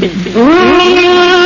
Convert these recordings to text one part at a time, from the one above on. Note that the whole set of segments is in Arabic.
دنیا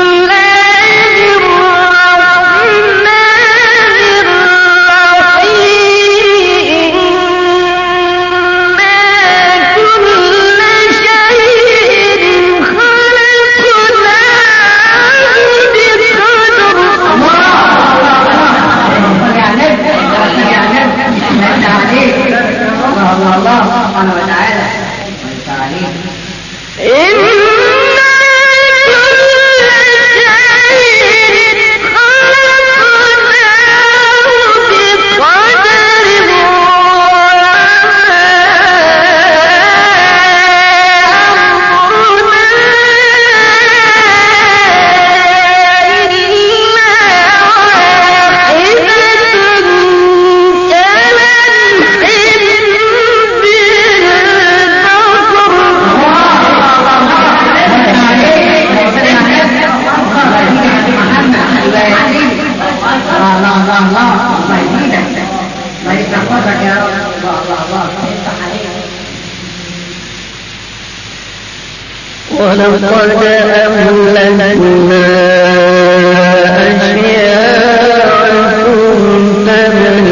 الله الله الله الله الله الله يتحفظك يا الله الله الله ولقد أهلكنا أشياعكم فمن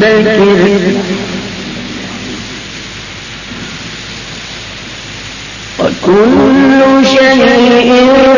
مدكر وكل شيء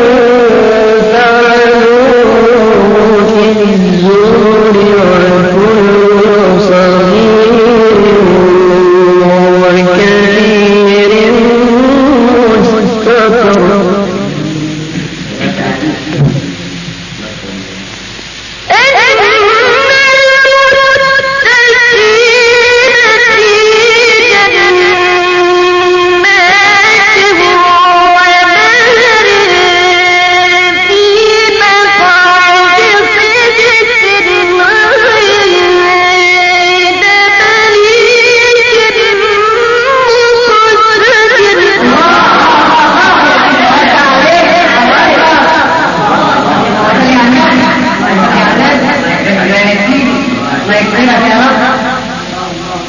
العلم في أمر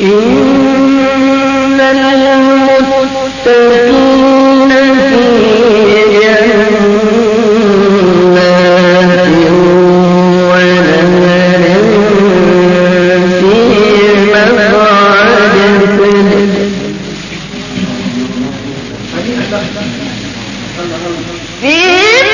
إن المتقين في في